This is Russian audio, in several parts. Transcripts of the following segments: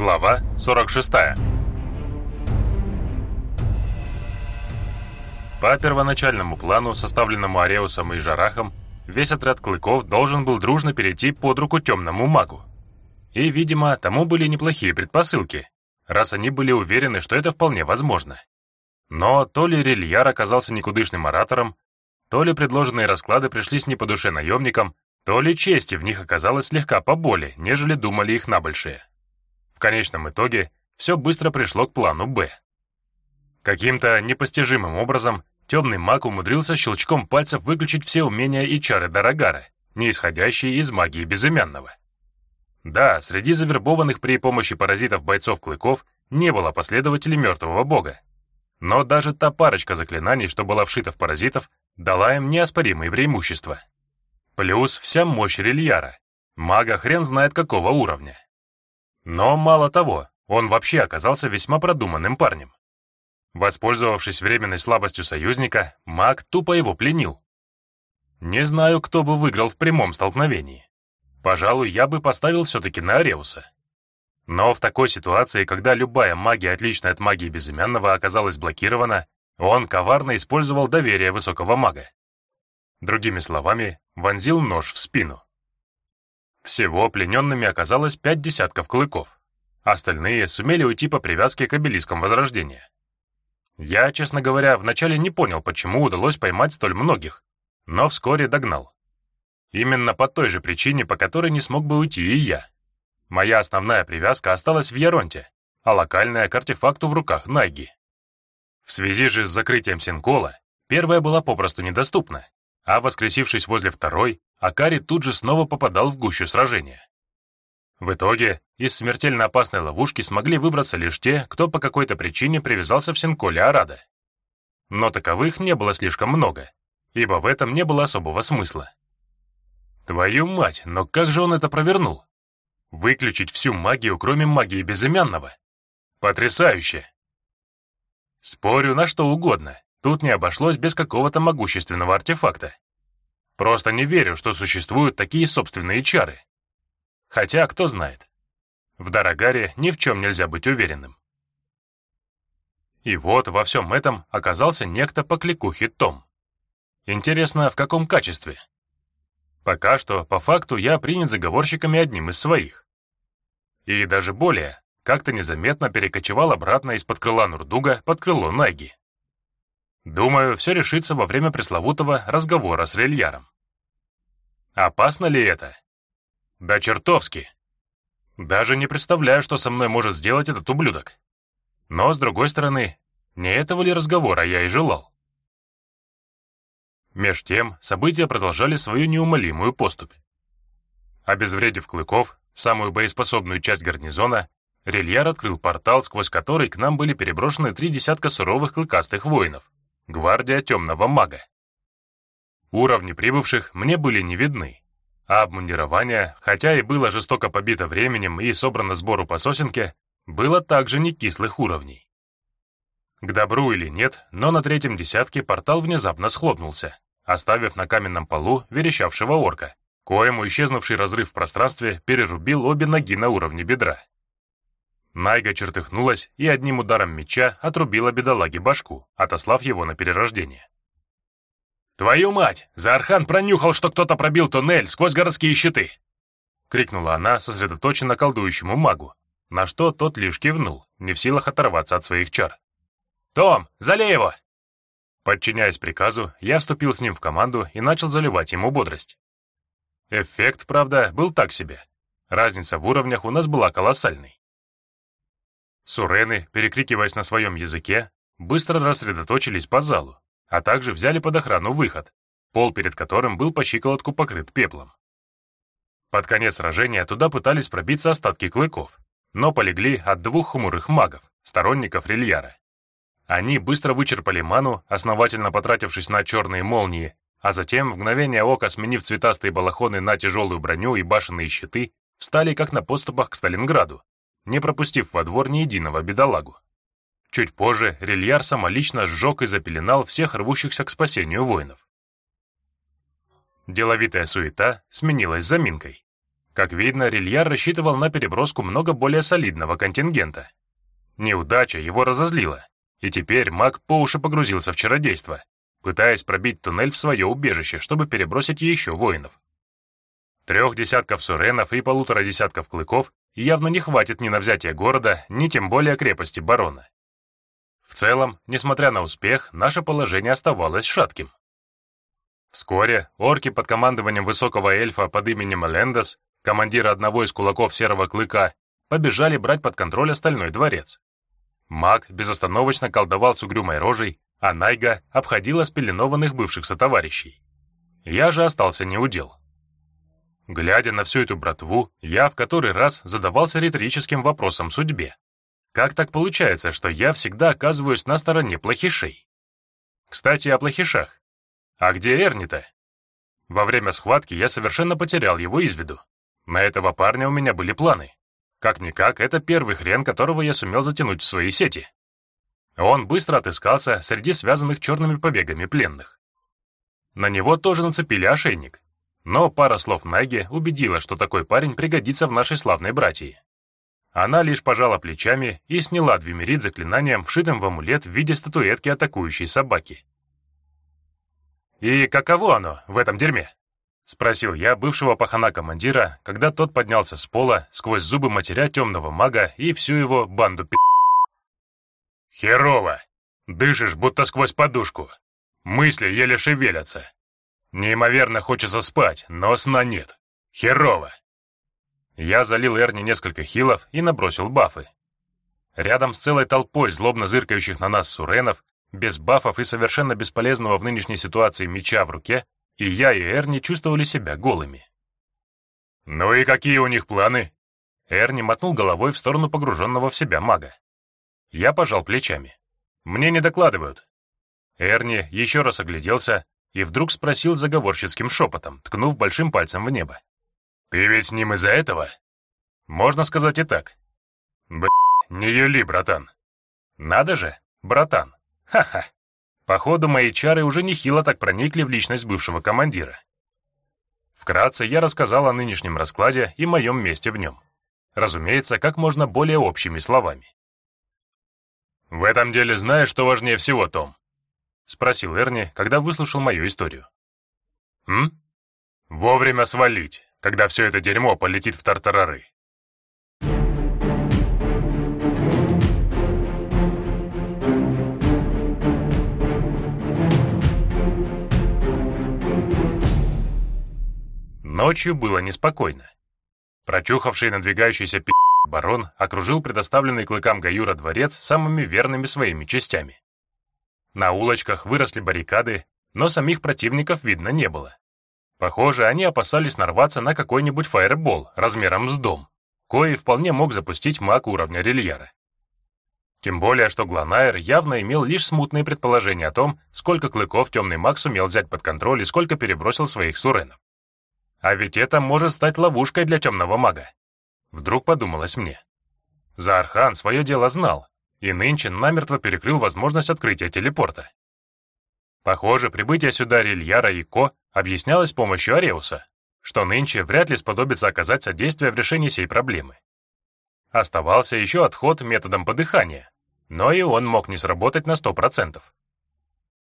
Глава 46 По первоначальному плану, составленному Ареусом и Жарахом, весь отряд клыков должен был дружно перейти под руку темному магу. И, видимо, тому были неплохие предпосылки, раз они были уверены, что это вполне возможно. Но то ли Рильяр оказался никудышным оратором, то ли предложенные расклады пришлись не по душе наемникам, то ли чести в них оказалось слегка поболее, нежели думали их набольшие. В конечном итоге все быстро пришло к плану «Б». Каким-то непостижимым образом темный маг умудрился щелчком пальцев выключить все умения и чары Дарагара, не исходящие из магии безымянного. Да, среди завербованных при помощи паразитов бойцов-клыков не было последователей мертвого бога. Но даже та парочка заклинаний, что была вшита в паразитов, дала им неоспоримые преимущества. Плюс вся мощь рельяра. Мага хрен знает какого уровня. Но мало того, он вообще оказался весьма продуманным парнем. Воспользовавшись временной слабостью союзника, маг тупо его пленил. Не знаю, кто бы выиграл в прямом столкновении. Пожалуй, я бы поставил все-таки на Ареуса. Но в такой ситуации, когда любая магия, отличная от магии безымянного, оказалась блокирована, он коварно использовал доверие высокого мага. Другими словами, вонзил нож в спину. Всего плененными оказалось пять десятков клыков. Остальные сумели уйти по привязке к обелискам Возрождения. Я, честно говоря, вначале не понял, почему удалось поймать столь многих, но вскоре догнал. Именно по той же причине, по которой не смог бы уйти и я. Моя основная привязка осталась в Яронте, а локальная к артефакту в руках Найги. В связи же с закрытием Синкола, первая была попросту недоступна, а воскресившись возле второй, Акари тут же снова попадал в гущу сражения. В итоге из смертельно опасной ловушки смогли выбраться лишь те, кто по какой-то причине привязался в Синколе Арада. Но таковых не было слишком много, ибо в этом не было особого смысла. Твою мать, но как же он это провернул? Выключить всю магию, кроме магии безымянного? Потрясающе! Спорю на что угодно, Тут не обошлось без какого-то могущественного артефакта. Просто не верю, что существуют такие собственные чары. Хотя, кто знает. В Дарагаре ни в чем нельзя быть уверенным. И вот во всем этом оказался некто по кликухе Том. Интересно, в каком качестве? Пока что, по факту, я принят заговорщиками одним из своих. И даже более, как-то незаметно перекочевал обратно из-под крыла Нурдуга под крыло Наги. Думаю, все решится во время пресловутого разговора с Рельяром. Опасно ли это? Да чертовски. Даже не представляю, что со мной может сделать этот ублюдок. Но, с другой стороны, не этого ли разговора я и желал? Меж тем, события продолжали свою неумолимую поступь. Обезвредив клыков, самую боеспособную часть гарнизона, Рельяр открыл портал, сквозь который к нам были переброшены три десятка суровых клыкастых воинов, гвардия темного мага. Уровни прибывших мне были не видны, а обмундирование, хотя и было жестоко побито временем и собрано сбору по сосенке, было также не кислых уровней. К добру или нет, но на третьем десятке портал внезапно схлопнулся, оставив на каменном полу верещавшего орка, коему исчезнувший разрыв в пространстве перерубил обе ноги на уровне бедра. Найга чертыхнулась и одним ударом меча отрубила бедолаге башку, отослав его на перерождение. «Твою мать! Заархан пронюхал, что кто-то пробил туннель сквозь городские щиты!» — крикнула она сосредоточенно колдующему магу, на что тот лишь кивнул, не в силах оторваться от своих чар. «Том, залей его!» Подчиняясь приказу, я вступил с ним в команду и начал заливать ему бодрость. Эффект, правда, был так себе. Разница в уровнях у нас была колоссальной. Сурены, перекрикиваясь на своем языке, быстро рассредоточились по залу, а также взяли под охрану выход, пол перед которым был по щиколотку покрыт пеплом. Под конец сражения туда пытались пробиться остатки клыков, но полегли от двух хмурых магов, сторонников Рильяра. Они быстро вычерпали ману, основательно потратившись на черные молнии, а затем, в мгновение ока сменив цветастые балахоны на тяжелую броню и башенные щиты, встали как на поступах к Сталинграду, не пропустив во двор ни единого бедолагу. Чуть позже Рильяр самолично сжег и запеленал всех рвущихся к спасению воинов. Деловитая суета сменилась заминкой. Как видно, Рильяр рассчитывал на переброску много более солидного контингента. Неудача его разозлила, и теперь маг по уши погрузился в чародейство, пытаясь пробить туннель в свое убежище, чтобы перебросить еще воинов. Трех десятков суренов и полутора десятков клыков явно не хватит ни на взятие города, ни тем более крепости барона. В целом, несмотря на успех, наше положение оставалось шатким. Вскоре орки под командованием высокого эльфа под именем Элендес, командира одного из кулаков Серого Клыка, побежали брать под контроль остальной дворец. Маг безостановочно колдовал с угрюмой рожей, а Найга обходила спеленованных бывших сотоварищей. Я же остался неудел. Глядя на всю эту братву, я в который раз задавался риторическим вопросом судьбе. Как так получается, что я всегда оказываюсь на стороне плохишей? Кстати, о плохишах. А где Эрни-то? Во время схватки я совершенно потерял его из виду. На этого парня у меня были планы. Как-никак, это первый хрен, которого я сумел затянуть в свои сети. Он быстро отыскался среди связанных черными побегами пленных. На него тоже нацепили ошейник, но пара слов Наги убедила, что такой парень пригодится в нашей славной братьи. Она лишь пожала плечами и сняла двимерит заклинанием, вшитым в амулет в виде статуэтки атакующей собаки. «И каково оно в этом дерьме?» — спросил я бывшего пахана-командира, когда тот поднялся с пола сквозь зубы матеря темного мага и всю его банду пи***. Херово. Дышишь, будто сквозь подушку. Мысли еле шевелятся. Неимоверно хочется спать, но сна нет. Херово. Я залил Эрни несколько хилов и набросил бафы. Рядом с целой толпой злобно зыркающих на нас суренов, без бафов и совершенно бесполезного в нынешней ситуации меча в руке, и я, и Эрни чувствовали себя голыми. «Ну и какие у них планы?» Эрни мотнул головой в сторону погруженного в себя мага. Я пожал плечами. Мне не докладывают. Эрни еще раз огляделся и вдруг спросил заговорщицким шепотом, ткнув большим пальцем в небо. «Ты ведь с ним из-за этого?» «Можно сказать и так». «Б***, не юли, братан». «Надо же, братан. Ха-ха. Походу, мои чары уже нехило так проникли в личность бывшего командира. Вкратце я рассказал о нынешнем раскладе и моем месте в нем. Разумеется, как можно более общими словами. «В этом деле знаешь, что важнее всего, Том?» — спросил Эрни, когда выслушал мою историю. «М? Вовремя свалить, когда все это дерьмо полетит в тартарары». Ночью было неспокойно. Прочухавший надвигающийся пи*** Барон окружил предоставленный клыкам Гаюра дворец самыми верными своими частями. На улочках выросли баррикады, но самих противников видно не было. Похоже, они опасались нарваться на какой-нибудь фаербол размером с дом, кое вполне мог запустить маг уровня рельера. Тем более, что Гланайр явно имел лишь смутные предположения о том, сколько клыков темный маг сумел взять под контроль и сколько перебросил своих суренов. А ведь это может стать ловушкой для темного мага. Вдруг подумалось мне. Заархан свое дело знал, и нынче намертво перекрыл возможность открытия телепорта. Похоже, прибытие сюда Рильяра и Ко объяснялось помощью Ареуса, что нынче вряд ли сподобится оказать содействие в решении сей проблемы. Оставался еще отход методом подыхания, но и он мог не сработать на 100%.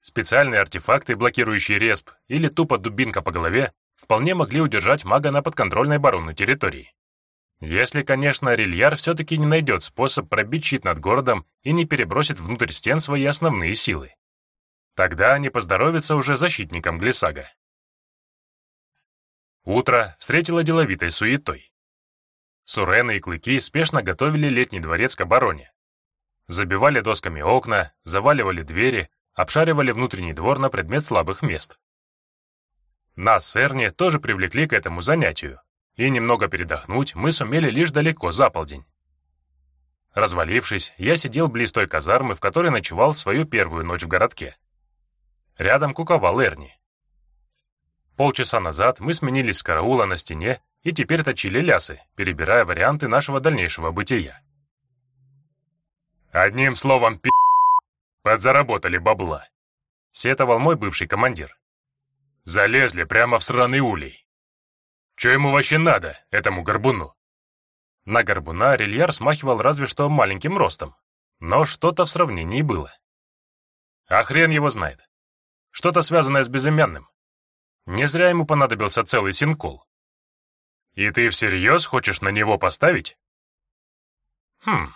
Специальные артефакты, блокирующие респ или тупо дубинка по голове, вполне могли удержать мага на подконтрольной баронной территории. Если, конечно, Рильяр все-таки не найдет способ пробить щит над городом и не перебросит внутрь стен свои основные силы. Тогда они поздоровятся уже защитникам Глисага. Утро встретило деловитой суетой. Сурены и Клыки спешно готовили летний дворец к обороне. Забивали досками окна, заваливали двери, обшаривали внутренний двор на предмет слабых мест. Нас с Эрни тоже привлекли к этому занятию, и немного передохнуть мы сумели лишь далеко за полдень. Развалившись, я сидел близ той казармы, в которой ночевал свою первую ночь в городке. Рядом куковал Эрни. Полчаса назад мы сменились с караула на стене и теперь точили лясы, перебирая варианты нашего дальнейшего бытия. «Одним словом, пи***, подзаработали бабла», — сетовал мой бывший командир. «Залезли прямо в сраный улей. Что ему вообще надо, этому горбуну? На горбуна рельяр смахивал разве что маленьким ростом, но что-то в сравнении было. А хрен его знает. Что-то связанное с безымянным. Не зря ему понадобился целый синкол. И ты всерьез хочешь на него поставить? Хм.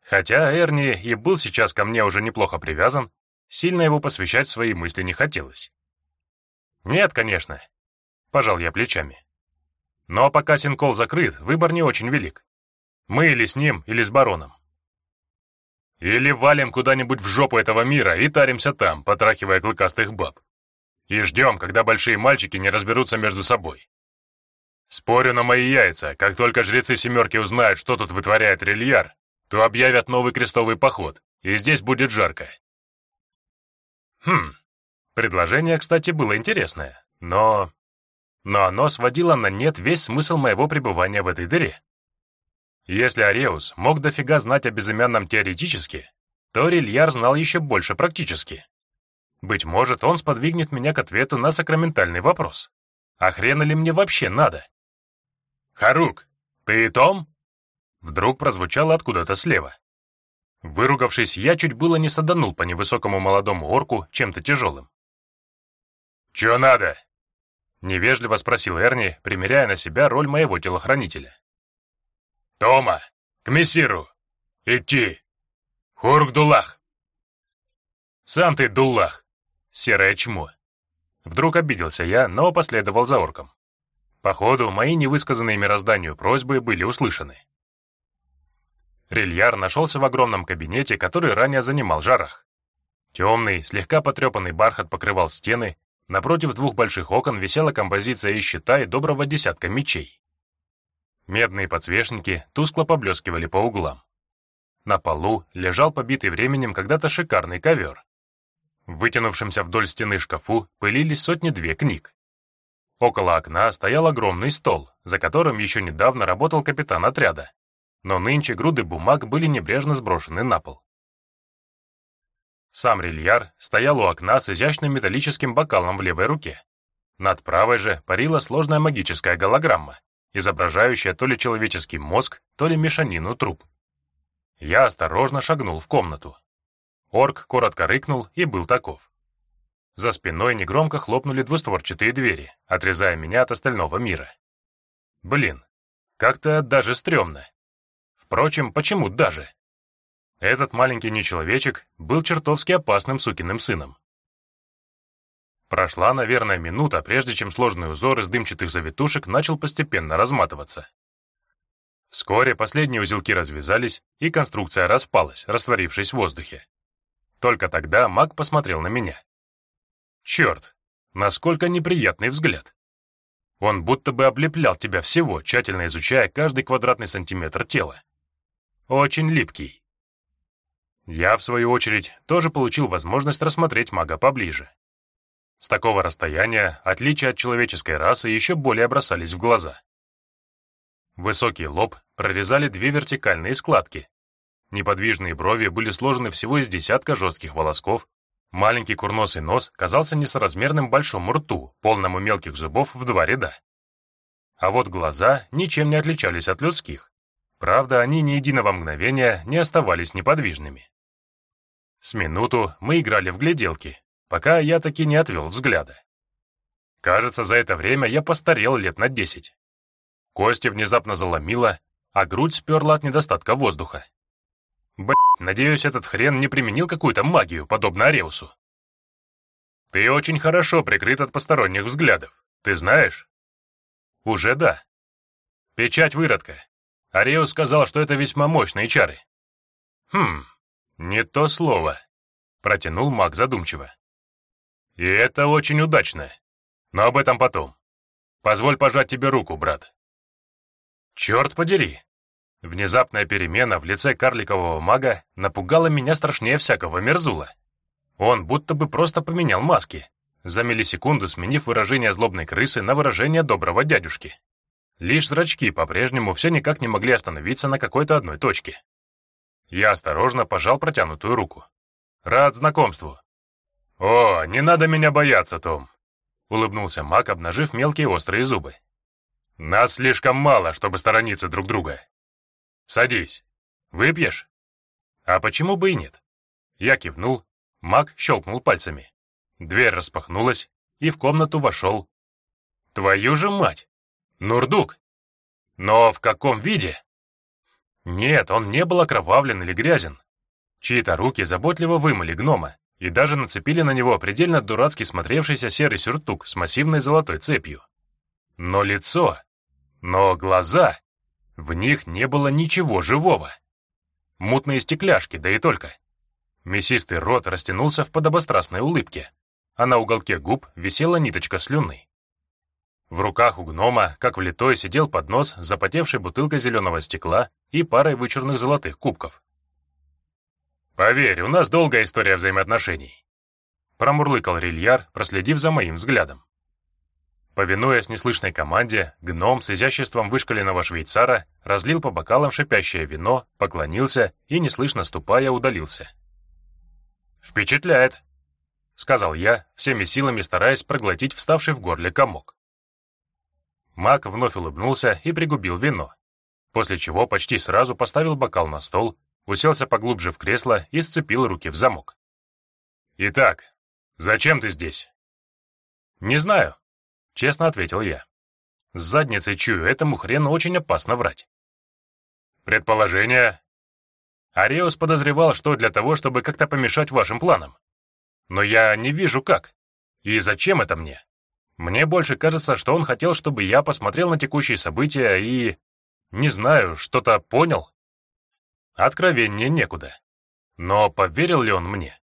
Хотя Эрни и был сейчас ко мне уже неплохо привязан, сильно его посвящать свои мысли не хотелось. Нет, конечно. Пожал я плечами. Но пока Синкол закрыт, выбор не очень велик. Мы или с ним, или с бароном. Или валим куда-нибудь в жопу этого мира и таримся там, потрахивая клыкастых баб. И ждем, когда большие мальчики не разберутся между собой. Спорю на мои яйца, как только жрецы семерки узнают, что тут вытворяет Рильяр, то объявят новый крестовый поход, и здесь будет жарко. Хм, предложение, кстати, было интересное, но но оно сводило на нет весь смысл моего пребывания в этой дыре. Если Ареус мог дофига знать о безымянном теоретически, то Рильяр знал еще больше практически. Быть может, он сподвигнет меня к ответу на сакраментальный вопрос. А хрена ли мне вообще надо? «Харук, ты и Том?» Вдруг прозвучало откуда-то слева. Выругавшись, я чуть было не саданул по невысокому молодому орку чем-то тяжелым. «Чё надо?» Невежливо спросил Эрни, примеряя на себя роль моего телохранителя. «Тома, к мессиру! Идти! Хурк-дулах!» «Сам ты дулах, серое чмо!» Вдруг обиделся я, но последовал за орком. Походу, мои невысказанные мирозданию просьбы были услышаны. Рильяр нашелся в огромном кабинете, который ранее занимал жарах. Темный, слегка потрепанный бархат покрывал стены, Напротив двух больших окон висела композиция из щита и доброго десятка мечей. Медные подсвечники тускло поблескивали по углам. На полу лежал побитый временем когда-то шикарный ковер. В вытянувшемся вдоль стены шкафу пылились сотни-две книг. Около окна стоял огромный стол, за которым еще недавно работал капитан отряда, но нынче груды бумаг были небрежно сброшены на пол. Сам рельяр стоял у окна с изящным металлическим бокалом в левой руке. Над правой же парила сложная магическая голограмма, изображающая то ли человеческий мозг, то ли мешанину труб. Я осторожно шагнул в комнату. Орк коротко рыкнул и был таков. За спиной негромко хлопнули двустворчатые двери, отрезая меня от остального мира. Блин, как-то даже стрёмно. Впрочем, почему даже? Этот маленький нечеловечек был чертовски опасным сукиным сыном. Прошла, наверное, минута, прежде чем сложный узор из дымчатых завитушек начал постепенно разматываться. Вскоре последние узелки развязались, и конструкция распалась, растворившись в воздухе. Только тогда маг посмотрел на меня. Черт, насколько неприятный взгляд. Он будто бы облеплял тебя всего, тщательно изучая каждый квадратный сантиметр тела. Очень липкий. Я, в свою очередь, тоже получил возможность рассмотреть мага поближе. С такого расстояния отличия от человеческой расы еще более бросались в глаза. Высокий лоб прорезали две вертикальные складки. Неподвижные брови были сложены всего из десятка жестких волосков, маленький курносый нос казался несоразмерным большому рту, полному мелких зубов в два ряда. А вот глаза ничем не отличались от людских. Правда, они ни единого мгновения не оставались неподвижными. С минуту мы играли в гляделки, пока я таки не отвел взгляда. Кажется, за это время я постарел лет на десять. Кости внезапно заломило, а грудь сперла от недостатка воздуха. Блять, надеюсь, этот хрен не применил какую-то магию, подобно Ареусу. Ты очень хорошо прикрыт от посторонних взглядов, ты знаешь? Уже да. Печать выродка. Ареус сказал, что это весьма мощные чары. Хм, «Не то слово», — протянул маг задумчиво. «И это очень удачно. Но об этом потом. Позволь пожать тебе руку, брат». «Черт подери!» Внезапная перемена в лице карликового мага напугала меня страшнее всякого мерзула. Он будто бы просто поменял маски, за миллисекунду сменив выражение злобной крысы на выражение доброго дядюшки. Лишь зрачки по-прежнему все никак не могли остановиться на какой-то одной точке. Я осторожно пожал протянутую руку. «Рад знакомству». «О, не надо меня бояться, Том», — улыбнулся Мак, обнажив мелкие острые зубы. Нас слишком мало, чтобы сторониться друг друга. Садись. Выпьешь? А почему бы и нет? Я кивнул, маг щелкнул пальцами. Дверь распахнулась, и в комнату вошел. Твою же мать! Нурдук! Но в каком виде? Нет, он не был окровавлен или грязен. Чьи-то руки заботливо вымыли гнома и даже нацепили на него предельно дурацки смотревшийся серый сюртук с массивной золотой цепью. Но лицо, но глаза, в них не было ничего живого. Мутные стекляшки, да и только. Мясистый рот растянулся в подобострастной улыбке, а на уголке губ висела ниточка слюны. В руках у гнома, как влитой, сидел поднос с запотевшей бутылкой зеленого стекла и парой вычурных золотых кубков. «Поверь, у нас долгая история взаимоотношений», — промурлыкал Рильяр, проследив за моим взглядом. Повинуясь неслышной команде, гном с изяществом вышкаленного швейцара разлил по бокалам шипящее вино, поклонился и, неслышно ступая, удалился. «Впечатляет», — сказал я, всеми силами стараясь проглотить вставший в горле комок. Мак вновь улыбнулся и пригубил вино, после чего почти сразу поставил бокал на стол уселся поглубже в кресло и сцепил руки в замок. «Итак, зачем ты здесь?» «Не знаю», — честно ответил я. «С задницей чую, этому хрену очень опасно врать». «Предположение?» Ареус подозревал, что для того, чтобы как-то помешать вашим планам. Но я не вижу как. И зачем это мне? Мне больше кажется, что он хотел, чтобы я посмотрел на текущие события и... Не знаю, что-то понял. Откровение некуда. Но поверил ли он мне?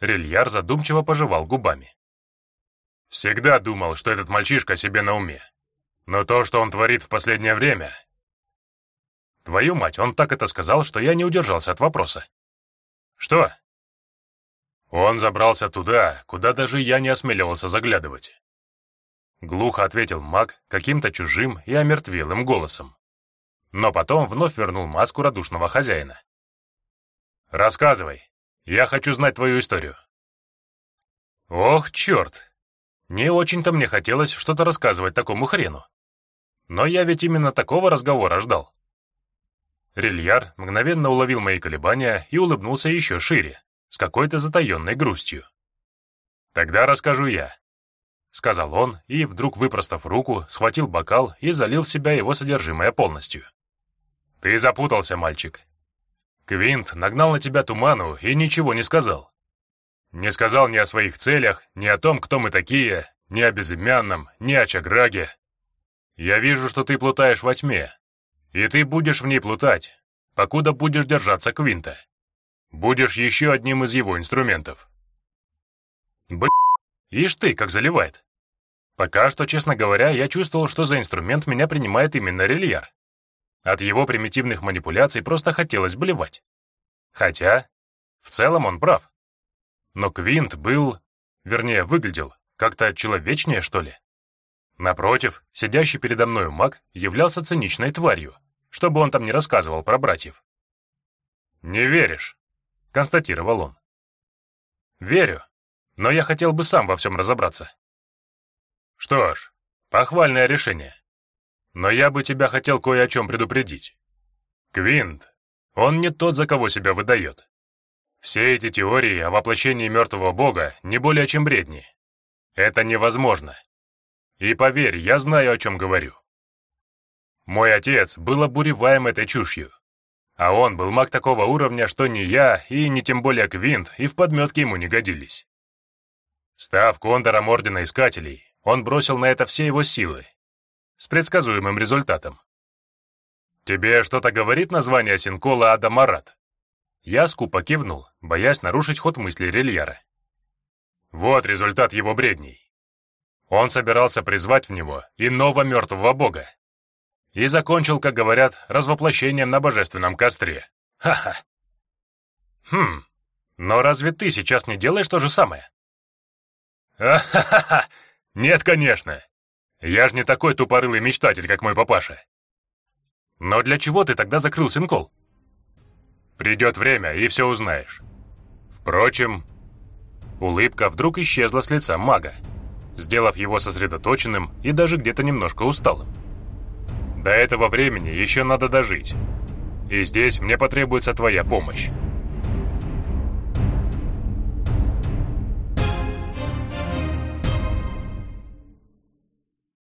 Рильяр задумчиво пожевал губами. Всегда думал, что этот мальчишка себе на уме. Но то, что он творит в последнее время... Твою мать, он так это сказал, что я не удержался от вопроса. Что? Он забрался туда, куда даже я не осмеливался заглядывать. Глухо ответил маг каким-то чужим и омертвелым голосом но потом вновь вернул маску радушного хозяина. «Рассказывай. Я хочу знать твою историю». «Ох, черт! Не очень-то мне хотелось что-то рассказывать такому хрену. Но я ведь именно такого разговора ждал». Рильяр мгновенно уловил мои колебания и улыбнулся еще шире, с какой-то затаенной грустью. «Тогда расскажу я», — сказал он и, вдруг выпростав руку, схватил бокал и залил в себя его содержимое полностью. «Ты запутался, мальчик. Квинт нагнал на тебя туману и ничего не сказал. Не сказал ни о своих целях, ни о том, кто мы такие, ни о безымянном, ни о Чаграге. Я вижу, что ты плутаешь во тьме, и ты будешь в ней плутать, покуда будешь держаться Квинта. Будешь еще одним из его инструментов. Блин, ишь ты, как заливает. Пока что, честно говоря, я чувствовал, что за инструмент меня принимает именно Рельяр. От его примитивных манипуляций просто хотелось блевать. Хотя, в целом он прав. Но Квинт был, вернее, выглядел как-то человечнее, что ли. Напротив, сидящий передо мной маг являлся циничной тварью, чтобы он там не рассказывал про братьев. «Не веришь», — констатировал он. «Верю, но я хотел бы сам во всем разобраться». «Что ж, похвальное решение. Но я бы тебя хотел кое о чем предупредить. Квинт, он не тот, за кого себя выдает. Все эти теории о воплощении мертвого бога не более чем бредни. Это невозможно. И поверь, я знаю, о чем говорю. Мой отец был обуреваем этой чушью. А он был маг такого уровня, что ни я, и ни тем более Квинт, и в подметке ему не годились. Став кондором Ордена Искателей, он бросил на это все его силы с предсказуемым результатом. «Тебе что-то говорит название Синкола Адамарат?» Я скупо кивнул, боясь нарушить ход мысли Рельяра. Вот результат его бредней. Он собирался призвать в него иного мертвого бога. И закончил, как говорят, развоплощением на божественном костре. Ха-ха. Хм, но разве ты сейчас не делаешь то же самое? А-ха-ха! Нет, конечно. Я ж не такой тупорылый мечтатель, как мой папаша. Но для чего ты тогда закрыл Синкол? Придет время, и все узнаешь. Впрочем, улыбка вдруг исчезла с лица мага. сделав его сосредоточенным и даже где-то немножко усталым. До этого времени еще надо дожить. И здесь мне потребуется твоя помощь.